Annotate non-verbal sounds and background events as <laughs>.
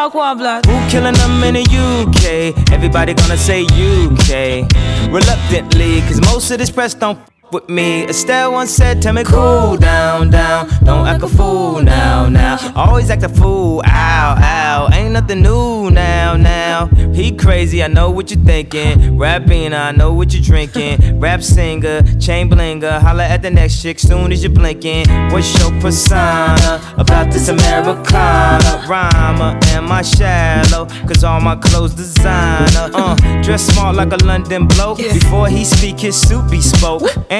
Walk one. Who killing them in the UK? Everybody gonna say UK. Reluctantly, cause most of this press don't with me. Estelle once said, Tell me cool down, down. Don't act a fool now, now. Always act a fool, ow, ow. Ain't nothing new now, now. He crazy, I know what you're thinking. Rapping, I know what you're drinking. <laughs> Rap singer, chain blinger. Holla at the next chick soon as you're blinking. What's your persona about this Americana? Rhymer, am I shallow? Cause all my clothes designer. Uh, dress smart like a London bloke. Before he speak, his suit be spoke. And